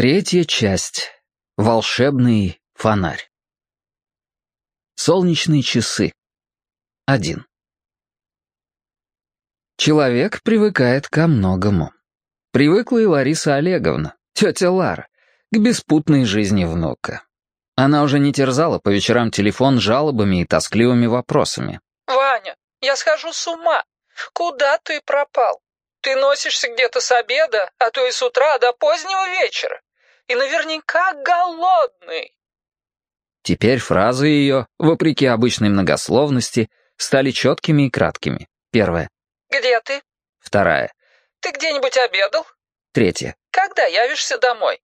Третья часть. Волшебный фонарь. Солнечные часы. Один. Человек привыкает ко многому. Привыкла и Лариса Олеговна, тетя Лара, к беспутной жизни внука. Она уже не терзала по вечерам телефон жалобами и тоскливыми вопросами. «Ваня, я схожу с ума. Куда ты пропал? Ты носишься где-то с обеда, а то и с утра до позднего вечера. И наверняка голодный». Теперь фразы ее, вопреки обычной многословности, стали четкими и краткими. Первая. «Где ты?» Вторая. «Ты где-нибудь обедал?» Третья. «Когда явишься домой?»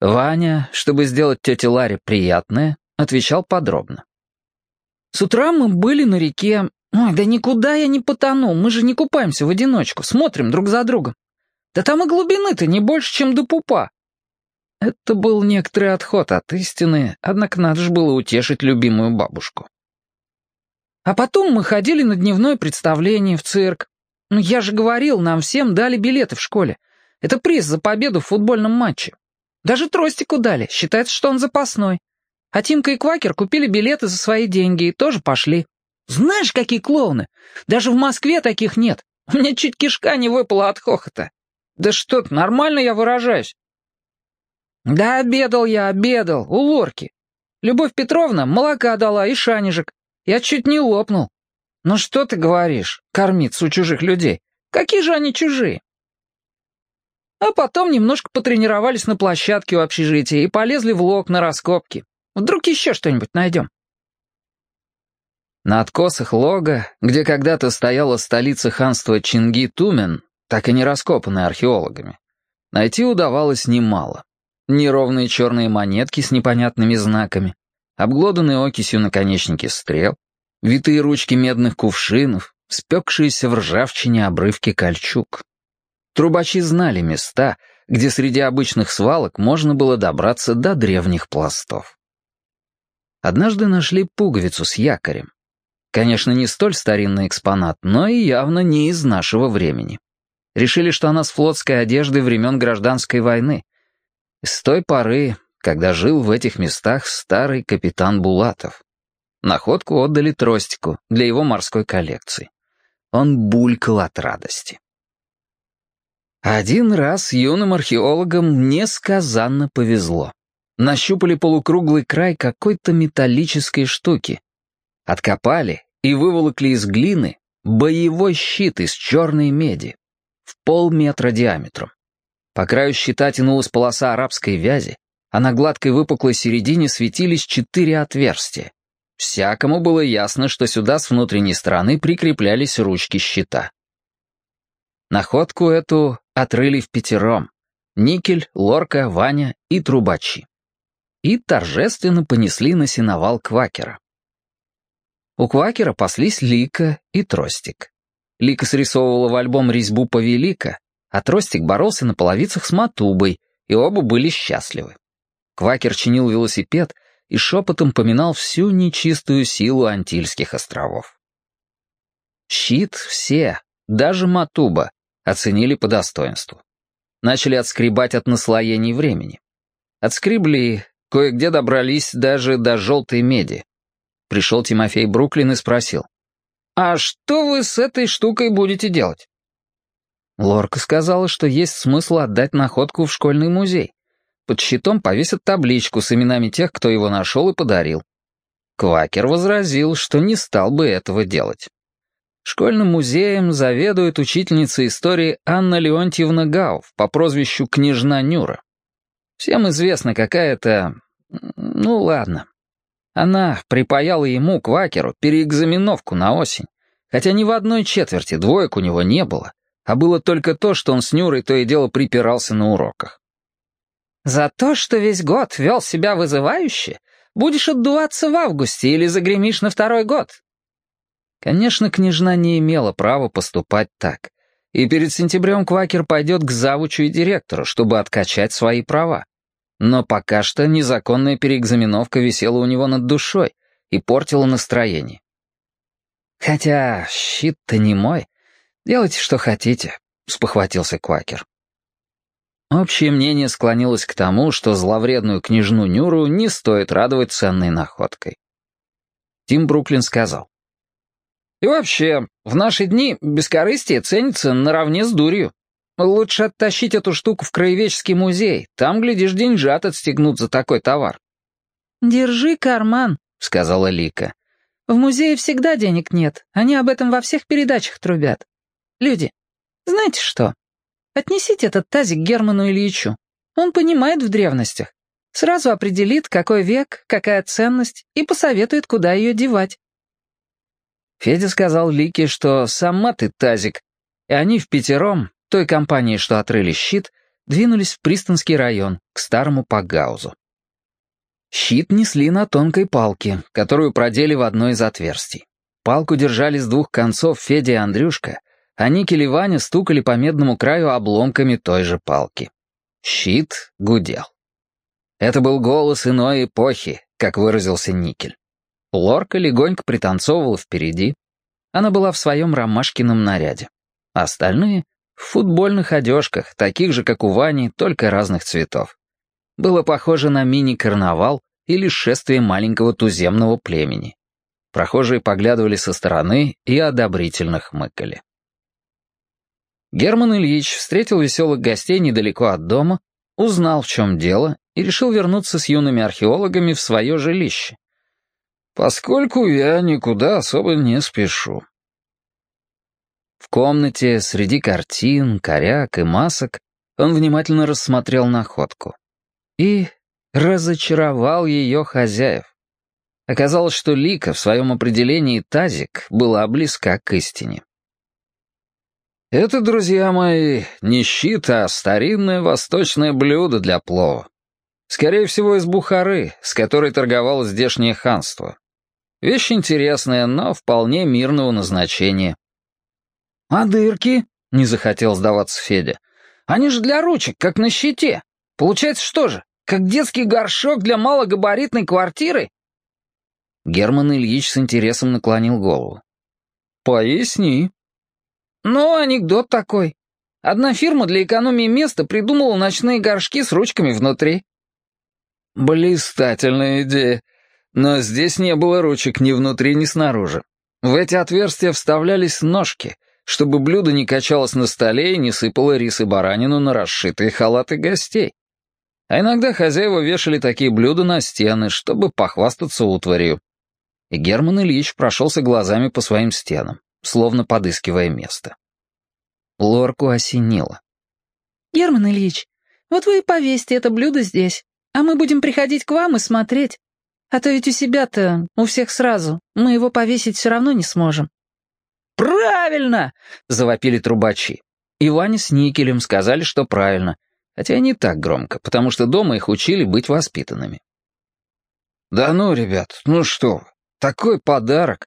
Ваня, чтобы сделать тете Ларе приятное, отвечал подробно. «С утра мы были на реке. Ой, да никуда я не потону, мы же не купаемся в одиночку, смотрим друг за другом. Да там и глубины-то не больше, чем до пупа». Это был некоторый отход от истины, однако надо же было утешить любимую бабушку. А потом мы ходили на дневное представление в цирк. Ну, я же говорил, нам всем дали билеты в школе. Это приз за победу в футбольном матче. Даже тростику дали, считается, что он запасной. А Тимка и Квакер купили билеты за свои деньги и тоже пошли. Знаешь, какие клоуны? Даже в Москве таких нет. У меня чуть кишка не выпала от хохота. Да что ты, нормально я выражаюсь. Да обедал я, обедал, у лорки. Любовь Петровна молока дала и шанежек. Я чуть не лопнул. Ну что ты говоришь, кормиться у чужих людей? Какие же они чужие? А потом немножко потренировались на площадке у общежития и полезли в лог на раскопки. Вдруг еще что-нибудь найдем. На откосах лога, где когда-то стояла столица ханства Чинги-Тумен, так и не раскопанная археологами, найти удавалось немало. Неровные черные монетки с непонятными знаками, обглоданные окисью наконечники стрел, витые ручки медных кувшинов, спекшиеся в ржавчине обрывки кольчуг. Трубачи знали места, где среди обычных свалок можно было добраться до древних пластов. Однажды нашли пуговицу с якорем. Конечно, не столь старинный экспонат, но и явно не из нашего времени. Решили, что она с флотской одеждой времен гражданской войны, с той поры, когда жил в этих местах старый капитан Булатов. Находку отдали Тростику для его морской коллекции. Он булькал от радости. Один раз юным археологам несказанно повезло. Нащупали полукруглый край какой-то металлической штуки. Откопали и выволокли из глины боевой щит из черной меди в полметра диаметром. По краю щита тянулась полоса арабской вязи, а на гладкой выпуклой середине светились четыре отверстия. Всякому было ясно, что сюда с внутренней стороны прикреплялись ручки щита. Находку эту отрыли в пятером. Никель, Лорка, Ваня и трубачи. И торжественно понесли на сеновал Квакера. У Квакера паслись Лика и Тростик. Лика срисовывала в альбом резьбу повелика, а Тростик боролся на половицах с Матубой, и оба были счастливы. Квакер чинил велосипед и шепотом поминал всю нечистую силу Антильских островов. Щит все, даже Матуба, оценили по достоинству. Начали отскребать от наслоений времени. Отскребли, кое-где добрались даже до желтой меди. Пришел Тимофей Бруклин и спросил, «А что вы с этой штукой будете делать?» Лорка сказала, что есть смысл отдать находку в школьный музей. Под щитом повесят табличку с именами тех, кто его нашел и подарил. Квакер возразил, что не стал бы этого делать. Школьным музеем заведует учительница истории Анна Леонтьевна Гауф по прозвищу Княжна Нюра. Всем известно, какая-то... Ну, ладно. Она припаяла ему, Квакеру, переэкзаменовку на осень, хотя ни в одной четверти двоек у него не было, а было только то, что он с Нюрой то и дело припирался на уроках. «За то, что весь год вел себя вызывающе, будешь отдуваться в августе или загремишь на второй год». Конечно, княжна не имела права поступать так, и перед сентябрем Квакер пойдет к завучу и директору, чтобы откачать свои права. Но пока что незаконная переэкзаменовка висела у него над душой и портила настроение. Хотя щит-то не мой, «Делайте, что хотите», — спохватился Квакер. Общее мнение склонилось к тому, что зловредную княжну Нюру не стоит радовать ценной находкой. Тим Бруклин сказал. «И вообще, в наши дни бескорыстие ценится наравне с дурью. Лучше оттащить эту штуку в краеведческий музей, там, глядишь, деньжат отстегнут за такой товар». «Держи карман», — сказала Лика. «В музее всегда денег нет, они об этом во всех передачах трубят. Люди, знаете что? Отнесите этот тазик Герману Ильичу. Он понимает в древностях. Сразу определит, какой век, какая ценность, и посоветует, куда ее девать. Федя сказал Лике, что сама ты тазик, и они в пятером, той компании, что отрыли щит, двинулись в Пристонский район, к старому Пагаузу. Щит несли на тонкой палке, которую продели в одно из отверстий. Палку держали с двух концов Федя и Андрюшка, а Никель и Ваня стукали по медному краю обломками той же палки. Щит гудел. Это был голос иной эпохи, как выразился Никель. Лорка легонько пританцовывала впереди. Она была в своем ромашкином наряде. А остальные — в футбольных одежках, таких же, как у Вани, только разных цветов. Было похоже на мини-карнавал или шествие маленького туземного племени. Прохожие поглядывали со стороны и одобрительно хмыкали. Герман Ильич встретил веселых гостей недалеко от дома, узнал, в чем дело, и решил вернуться с юными археологами в свое жилище. «Поскольку я никуда особо не спешу». В комнате, среди картин, коряк и масок, он внимательно рассмотрел находку. И разочаровал ее хозяев. Оказалось, что Лика в своем определении тазик была близка к истине. Это, друзья мои, не щит, а старинное восточное блюдо для плова. Скорее всего, из Бухары, с которой торговало здешнее ханство. Вещь интересная, но вполне мирного назначения. «А дырки?» — не захотел сдаваться Федя. «Они же для ручек, как на щите. Получается что же, как детский горшок для малогабаритной квартиры?» Герман Ильич с интересом наклонил голову. «Поясни», ну, анекдот такой. Одна фирма для экономии места придумала ночные горшки с ручками внутри. Блистательная идея. Но здесь не было ручек ни внутри, ни снаружи. В эти отверстия вставлялись ножки, чтобы блюдо не качалось на столе и не сыпало рис и баранину на расшитые халаты гостей. А иногда хозяева вешали такие блюда на стены, чтобы похвастаться утварью. И Герман Ильич прошелся глазами по своим стенам словно подыскивая место. Лорку осенило. «Герман Ильич, вот вы и повесьте это блюдо здесь, а мы будем приходить к вам и смотреть. А то ведь у себя-то, у всех сразу, мы его повесить все равно не сможем». «Правильно!» — завопили трубачи. И Ваня с Никелем сказали, что правильно, хотя не так громко, потому что дома их учили быть воспитанными. «Да ну, ребят, ну что такой подарок!»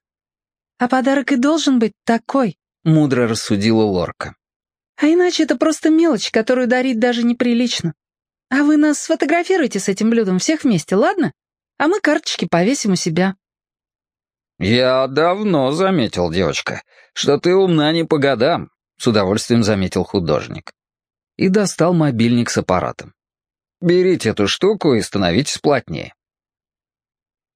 «А подарок и должен быть такой», — мудро рассудила Лорка. «А иначе это просто мелочь, которую дарить даже неприлично. А вы нас сфотографируйте с этим блюдом всех вместе, ладно? А мы карточки повесим у себя». «Я давно заметил, девочка, что ты умна не по годам», — с удовольствием заметил художник. И достал мобильник с аппаратом. «Берите эту штуку и становитесь плотнее».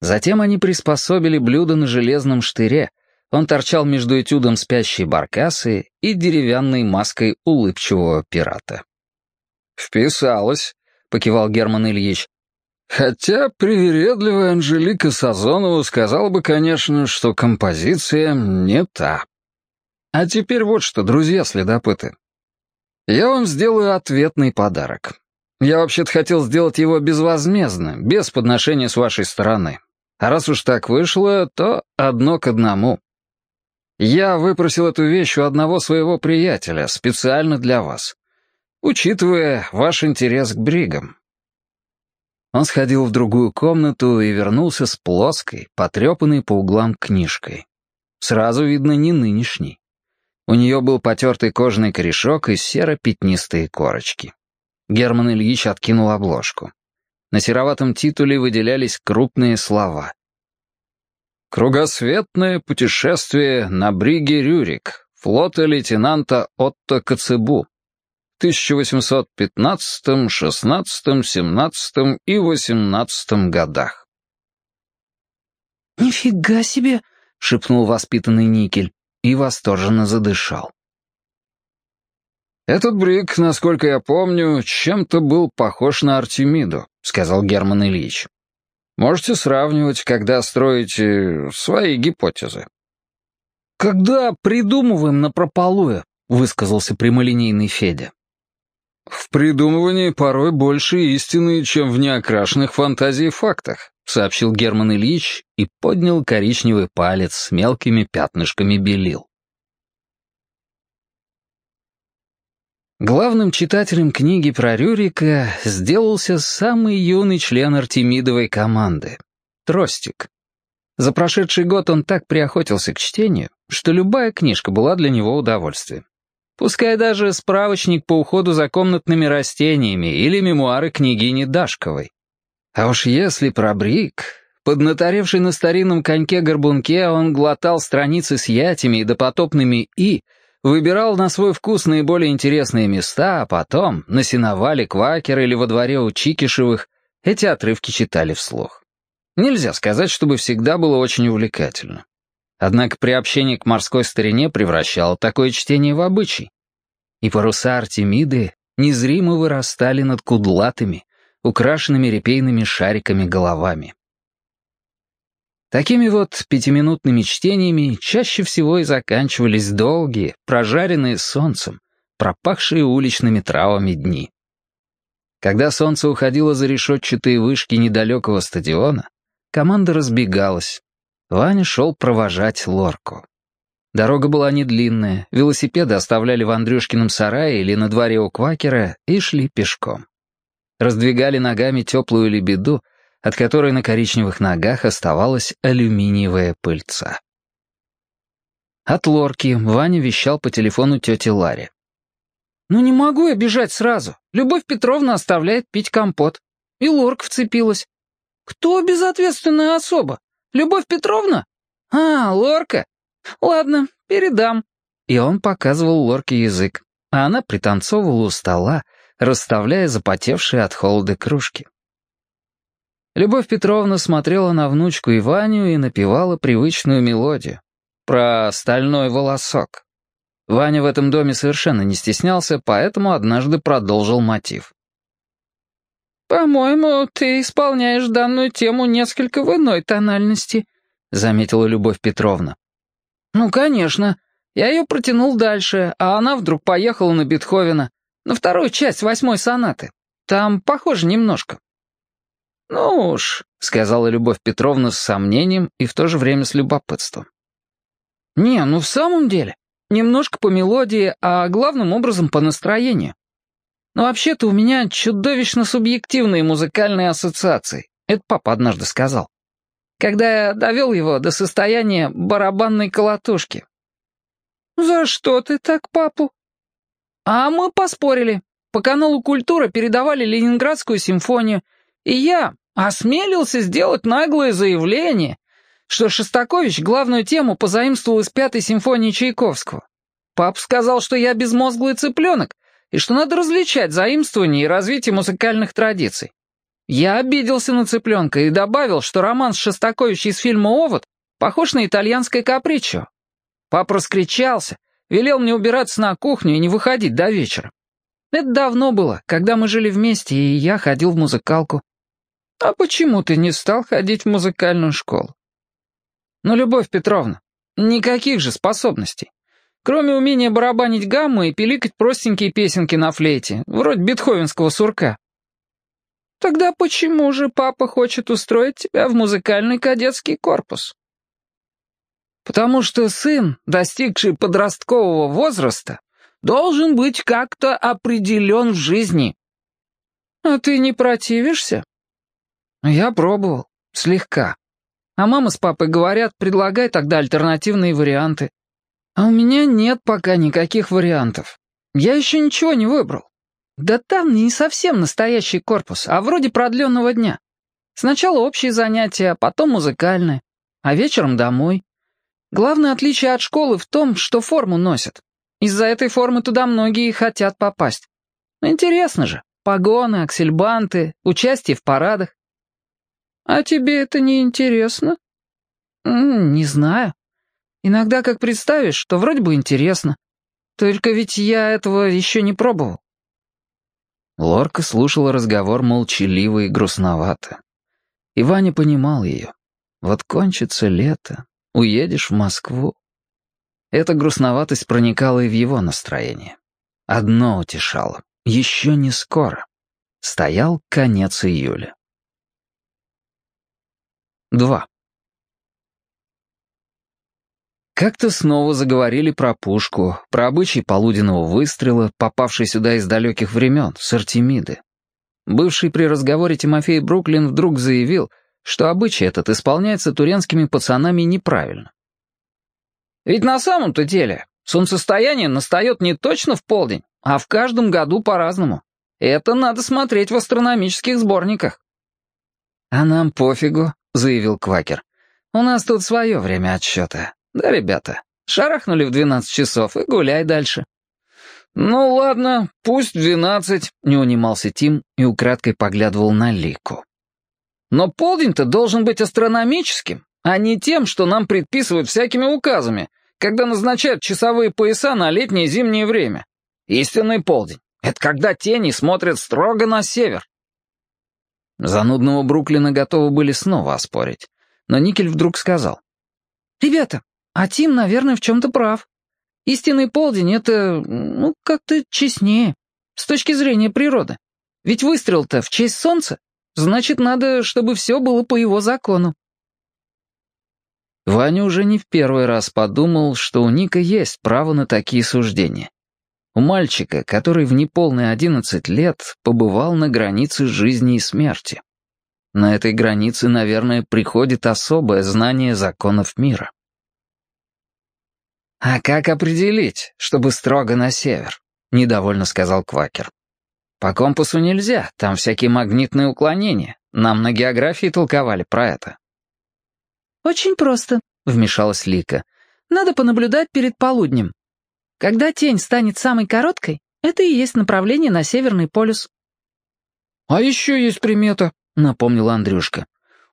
Затем они приспособили блюдо на железном штыре, он торчал между этюдом спящей баркасы и деревянной маской улыбчивого пирата. «Вписалась», — покивал Герман Ильич. «Хотя привередливая Анжелика Сазонова сказала бы, конечно, что композиция не та. А теперь вот что, друзья-следопыты. Я вам сделаю ответный подарок. Я вообще-то хотел сделать его безвозмездно, без подношения с вашей стороны. А раз уж так вышло, то одно к одному. Я выпросил эту вещь у одного своего приятеля, специально для вас, учитывая ваш интерес к бригам. Он сходил в другую комнату и вернулся с плоской, потрепанной по углам книжкой. Сразу видно, не нынешней. У нее был потертый кожаный корешок и серо-пятнистые корочки. Герман Ильич откинул обложку. На сероватом титуле выделялись крупные слова. Кругосветное путешествие на бриге Рюрик, флота лейтенанта Отто Коцебу. 1815, 16, 17 и 18 годах. «Нифига себе!» — шепнул воспитанный Никель и восторженно задышал. «Этот Брик, насколько я помню, чем-то был похож на Артемиду», — сказал Герман Ильич. «Можете сравнивать, когда строите свои гипотезы». «Когда придумываем напропалую», — высказался прямолинейный Федя. «В придумывании порой больше истины, чем в неокрашенных фантазии фактах», сообщил Герман Ильич и поднял коричневый палец с мелкими пятнышками белил. Главным читателем книги про Рюрика сделался самый юный член Артемидовой команды — Тростик. За прошедший год он так приохотился к чтению, что любая книжка была для него удовольствием. Пускай даже справочник по уходу за комнатными растениями или мемуары княгини Дашковой. А уж если про Брик... Поднаторевший на старинном коньке-горбунке, он глотал страницы с ятями и допотопными «и», выбирал на свой вкус наиболее интересные места, а потом на сеновале Квакер или во дворе у Чикишевых эти отрывки читали вслух. Нельзя сказать, чтобы всегда было очень увлекательно. Однако приобщение к морской старине превращало такое чтение в обычай. И паруса Артемиды незримо вырастали над кудлатыми, украшенными репейными шариками головами. Такими вот пятиминутными чтениями чаще всего и заканчивались долгие, прожаренные солнцем, пропахшие уличными травами дни. Когда солнце уходило за решетчатые вышки недалекого стадиона, команда разбегалась, Ваня шел провожать лорку. Дорога была не длинная, велосипеды оставляли в Андрюшкином сарае или на дворе у квакера и шли пешком. Раздвигали ногами теплую лебеду, от которой на коричневых ногах оставалась алюминиевая пыльца. От лорки Ваня вещал по телефону тете Ларе. «Ну не могу я бежать сразу. Любовь Петровна оставляет пить компот. И лорка вцепилась. Кто безответственная особа? Любовь Петровна? А, Лорка. Ладно, передам». И он показывал Лорке язык, а она пританцовывала у стола, расставляя запотевшие от холода кружки. Любовь Петровна смотрела на внучку и и напевала привычную мелодию. Про стальной волосок. Ваня в этом доме совершенно не стеснялся, поэтому однажды продолжил мотив. «По-моему, ты исполняешь данную тему несколько в иной тональности», — заметила Любовь Петровна. «Ну, конечно. Я ее протянул дальше, а она вдруг поехала на Бетховена, на вторую часть восьмой сонаты. Там похоже немножко». «Ну уж», — сказала Любовь Петровна с сомнением и в то же время с любопытством. «Не, ну в самом деле, немножко по мелодии, а главным образом по настроению. Но вообще-то у меня чудовищно субъективные музыкальные ассоциации. Это папа однажды сказал. Когда я довел его до состояния барабанной колотушки. «За что ты так папу?» «А мы поспорили. По каналу «Культура» передавали Ленинградскую симфонию, и я осмелился сделать наглое заявление, что Шостакович главную тему позаимствовал из пятой симфонии Чайковского. Папа сказал, что я безмозглый цыпленок, и что надо различать заимствование и развитие музыкальных традиций. Я обиделся на цыпленка и добавил, что роман с Шостаковичем из фильма «Овод» похож на итальянское капричо. Папа раскричался, велел мне убираться на кухню и не выходить до вечера. Это давно было, когда мы жили вместе, и я ходил в музыкалку. А почему ты не стал ходить в музыкальную школу? Ну, Любовь Петровна, никаких же способностей. Кроме умения барабанить гаммы и пиликать простенькие песенки на флейте, вроде бетховенского сурка. Тогда почему же папа хочет устроить тебя в музыкальный кадетский корпус? Потому что сын, достигший подросткового возраста, должен быть как-то определен в жизни. А ты не противишься? Я пробовал, слегка. А мама с папой говорят, предлагай тогда альтернативные варианты. А у меня нет пока никаких вариантов. Я еще ничего не выбрал. Да там не совсем настоящий корпус, а вроде продленного дня. Сначала общие занятия, а потом музыкальные. А вечером домой. Главное отличие от школы в том, что форму носят. Из-за этой формы туда многие хотят попасть. Интересно же. Погоны, аксельбанты, участие в парадах. А тебе это не интересно? Не знаю. Иногда как представишь, что вроде бы интересно. Только ведь я этого еще не пробовал. Лорка слушала разговор молчаливо и грустновато. И Ваня понимал ее. Вот кончится лето, уедешь в Москву. Эта грустноватость проникала и в его настроение. Одно утешало. Еще не скоро. Стоял конец июля. 2. Как-то снова заговорили про пушку, про обычай полуденного выстрела, попавший сюда из далеких времен, с Артемиды. Бывший при разговоре Тимофей Бруклин вдруг заявил, что обычай этот исполняется туренскими пацанами неправильно. Ведь на самом-то деле солнцестояние настает не точно в полдень, а в каждом году по-разному. Это надо смотреть в астрономических сборниках. «А нам пофигу», — заявил Квакер. «У нас тут свое время отсчета. Да, ребята, шарахнули в двенадцать часов и гуляй дальше». «Ну ладно, пусть двенадцать», — не унимался Тим и украдкой поглядывал на Лику. «Но полдень-то должен быть астрономическим, а не тем, что нам предписывают всякими указами, когда назначают часовые пояса на летнее и зимнее время. Истинный полдень — это когда тени смотрят строго на север». Занудного Бруклина готовы были снова оспорить, но Никель вдруг сказал. «Ребята, а Тим, наверное, в чем-то прав. Истинный полдень — это, ну, как-то честнее, с точки зрения природы. Ведь выстрел-то в честь солнца, значит, надо, чтобы все было по его закону. Ваня уже не в первый раз подумал, что у Ника есть право на такие суждения. У мальчика, который в неполные одиннадцать лет побывал на границе жизни и смерти. На этой границе, наверное, приходит особое знание законов мира. «А как определить, чтобы строго на север?» — недовольно сказал Квакер. «По компасу нельзя, там всякие магнитные уклонения. Нам на географии толковали про это». «Очень просто», — вмешалась Лика. «Надо понаблюдать перед полуднем. Когда тень станет самой короткой, это и есть направление на Северный полюс». «А еще есть примета», — напомнил Андрюшка.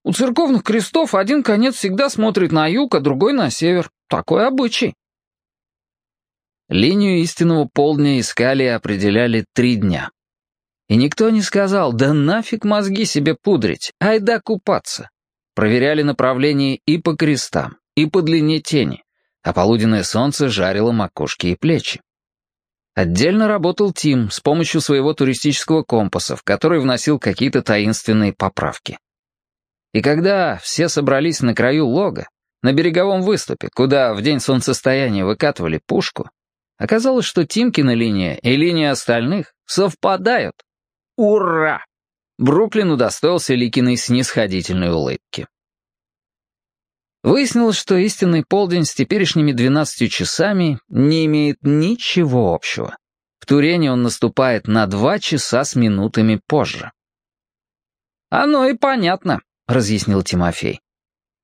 «У церковных крестов один конец всегда смотрит на юг, а другой на север. Такой обычай». Линию истинного полдня искали и определяли три дня. И никто не сказал, да нафиг мозги себе пудрить, айда купаться. Проверяли направление и по крестам, и по длине тени, а полуденное солнце жарило макушки и плечи. Отдельно работал Тим с помощью своего туристического компаса, в который вносил какие-то таинственные поправки. И когда все собрались на краю лога, на береговом выступе, куда в день солнцестояния выкатывали пушку, Оказалось, что Тимкина линия и линия остальных совпадают. Ура! Бруклин удостоился Ликиной снисходительной улыбки. Выяснилось, что истинный полдень с теперешними 12 часами не имеет ничего общего. В Турене он наступает на два часа с минутами позже. «Оно и понятно», — разъяснил Тимофей.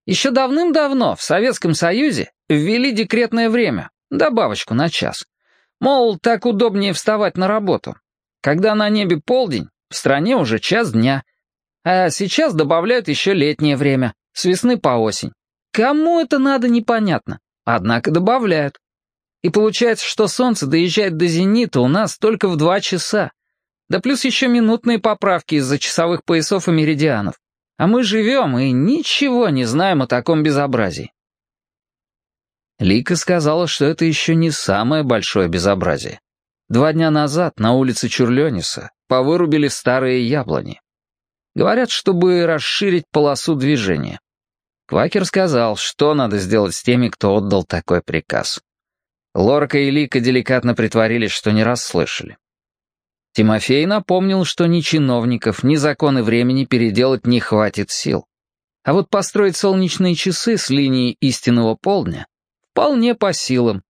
«Еще давным-давно в Советском Союзе ввели декретное время, добавочку на час. Мол, так удобнее вставать на работу. Когда на небе полдень, в стране уже час дня. А сейчас добавляют еще летнее время, с весны по осень. Кому это надо, непонятно. Однако добавляют. И получается, что солнце доезжает до зенита у нас только в два часа. Да плюс еще минутные поправки из-за часовых поясов и меридианов. А мы живем и ничего не знаем о таком безобразии. Лика сказала, что это еще не самое большое безобразие. Два дня назад на улице Чурлениса повырубили старые яблони. Говорят, чтобы расширить полосу движения. Квакер сказал, что надо сделать с теми, кто отдал такой приказ. Лорка и Лика деликатно притворились, что не расслышали. Тимофей напомнил, что ни чиновников, ни законы времени переделать не хватит сил. А вот построить солнечные часы с линии истинного полдня вполне по силам.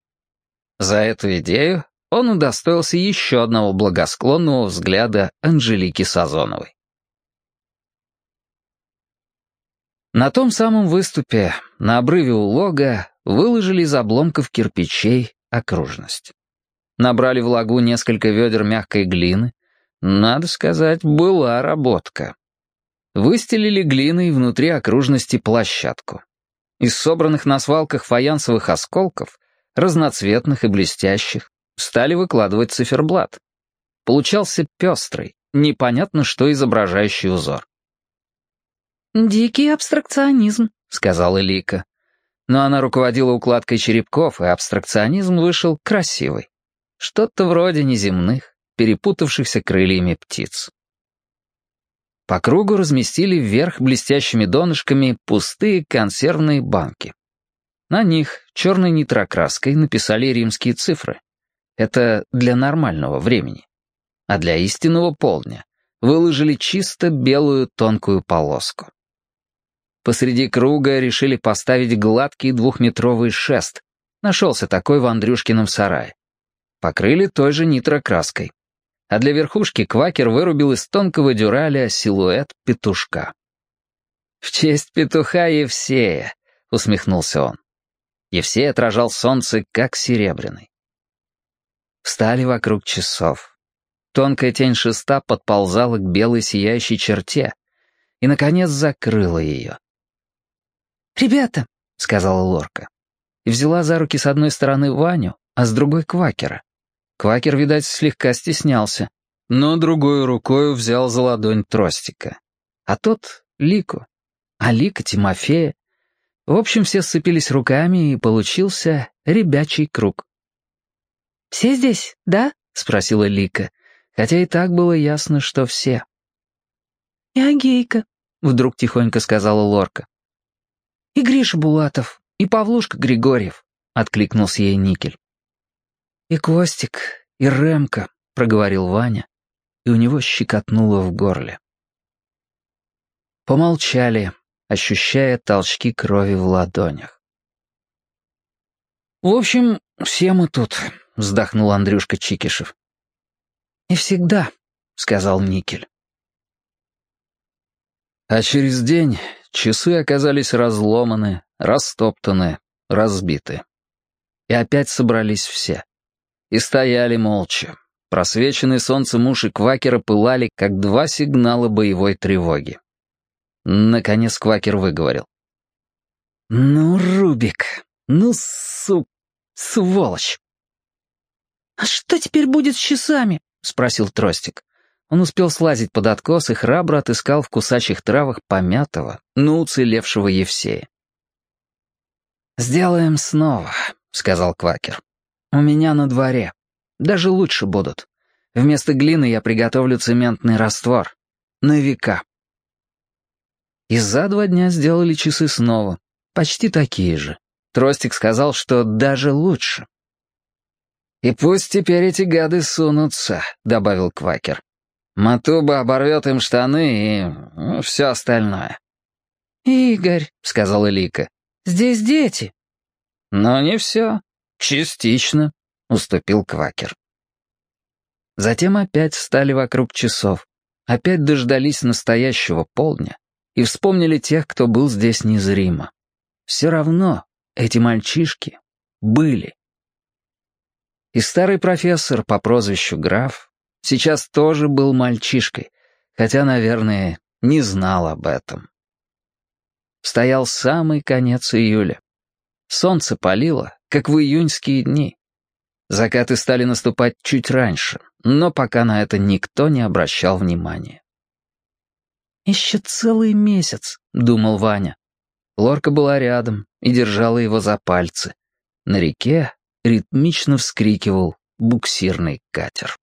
За эту идею он удостоился еще одного благосклонного взгляда Анжелики Сазоновой. На том самом выступе, на обрыве у лога, выложили из обломков кирпичей окружность. Набрали в лагу несколько ведер мягкой глины, Надо сказать, была работка. Выстелили глиной внутри окружности площадку. Из собранных на свалках фаянсовых осколков, разноцветных и блестящих, стали выкладывать циферблат. Получался пестрый, непонятно что изображающий узор. «Дикий абстракционизм», — сказала Лика. Но она руководила укладкой черепков, и абстракционизм вышел красивый. Что-то вроде неземных, перепутавшихся крыльями птиц. По кругу разместили вверх блестящими донышками пустые консервные банки. На них черной нитрокраской написали римские цифры. Это для нормального времени. А для истинного полдня выложили чисто белую тонкую полоску. Посреди круга решили поставить гладкий двухметровый шест. Нашелся такой в Андрюшкином сарае. Покрыли той же нитрокраской а для верхушки квакер вырубил из тонкого дюраля силуэт петушка. «В честь петуха Евсея», — усмехнулся он. Евсей отражал солнце, как серебряный. Встали вокруг часов. Тонкая тень шеста подползала к белой сияющей черте и, наконец, закрыла ее. «Ребята», — сказала Лорка, и взяла за руки с одной стороны Ваню, а с другой — Квакера. Квакер, видать, слегка стеснялся, но другой рукой взял за ладонь Тростика. А тот — Лику, а Лика — Тимофея. В общем, все сцепились руками, и получился ребячий круг. «Все здесь, да?» — спросила Лика, хотя и так было ясно, что все. «И Агейка», — вдруг тихонько сказала Лорка. «И Гриша Булатов, и Павлушка Григорьев», — откликнулся ей Никель. «И Костик, и Ремка», — проговорил Ваня, и у него щекотнуло в горле. Помолчали, ощущая толчки крови в ладонях. «В общем, все мы тут», — вздохнул Андрюшка Чикишев. «И всегда», — сказал Никель. А через день часы оказались разломаны, растоптаны, разбиты. И опять собрались все. И стояли молча. Просвеченные солнцем уши квакера пылали, как два сигнала боевой тревоги. Наконец квакер выговорил. «Ну, Рубик, ну, су... сволочь!» «А что теперь будет с часами?» — спросил Тростик. Он успел слазить под откос и храбро отыскал в кусачих травах помятого, но уцелевшего Евсея. «Сделаем снова», — сказал Квакер. У меня на дворе. Даже лучше будут. Вместо глины я приготовлю цементный раствор. На века. И за два дня сделали часы снова. Почти такие же. Тростик сказал, что даже лучше. «И пусть теперь эти гады сунутся», — добавил Квакер. «Матуба оборвет им штаны и ну, все остальное». «Игорь», — сказала Лика, — «здесь дети». «Но не все. «Частично», — уступил Квакер. Затем опять встали вокруг часов, опять дождались настоящего полдня и вспомнили тех, кто был здесь незримо. Все равно эти мальчишки были. И старый профессор по прозвищу Граф сейчас тоже был мальчишкой, хотя, наверное, не знал об этом. Стоял самый конец июля. Солнце палило, как в июньские дни. Закаты стали наступать чуть раньше, но пока на это никто не обращал внимания. «Еще целый месяц», — думал Ваня. Лорка была рядом и держала его за пальцы. На реке ритмично вскрикивал буксирный катер.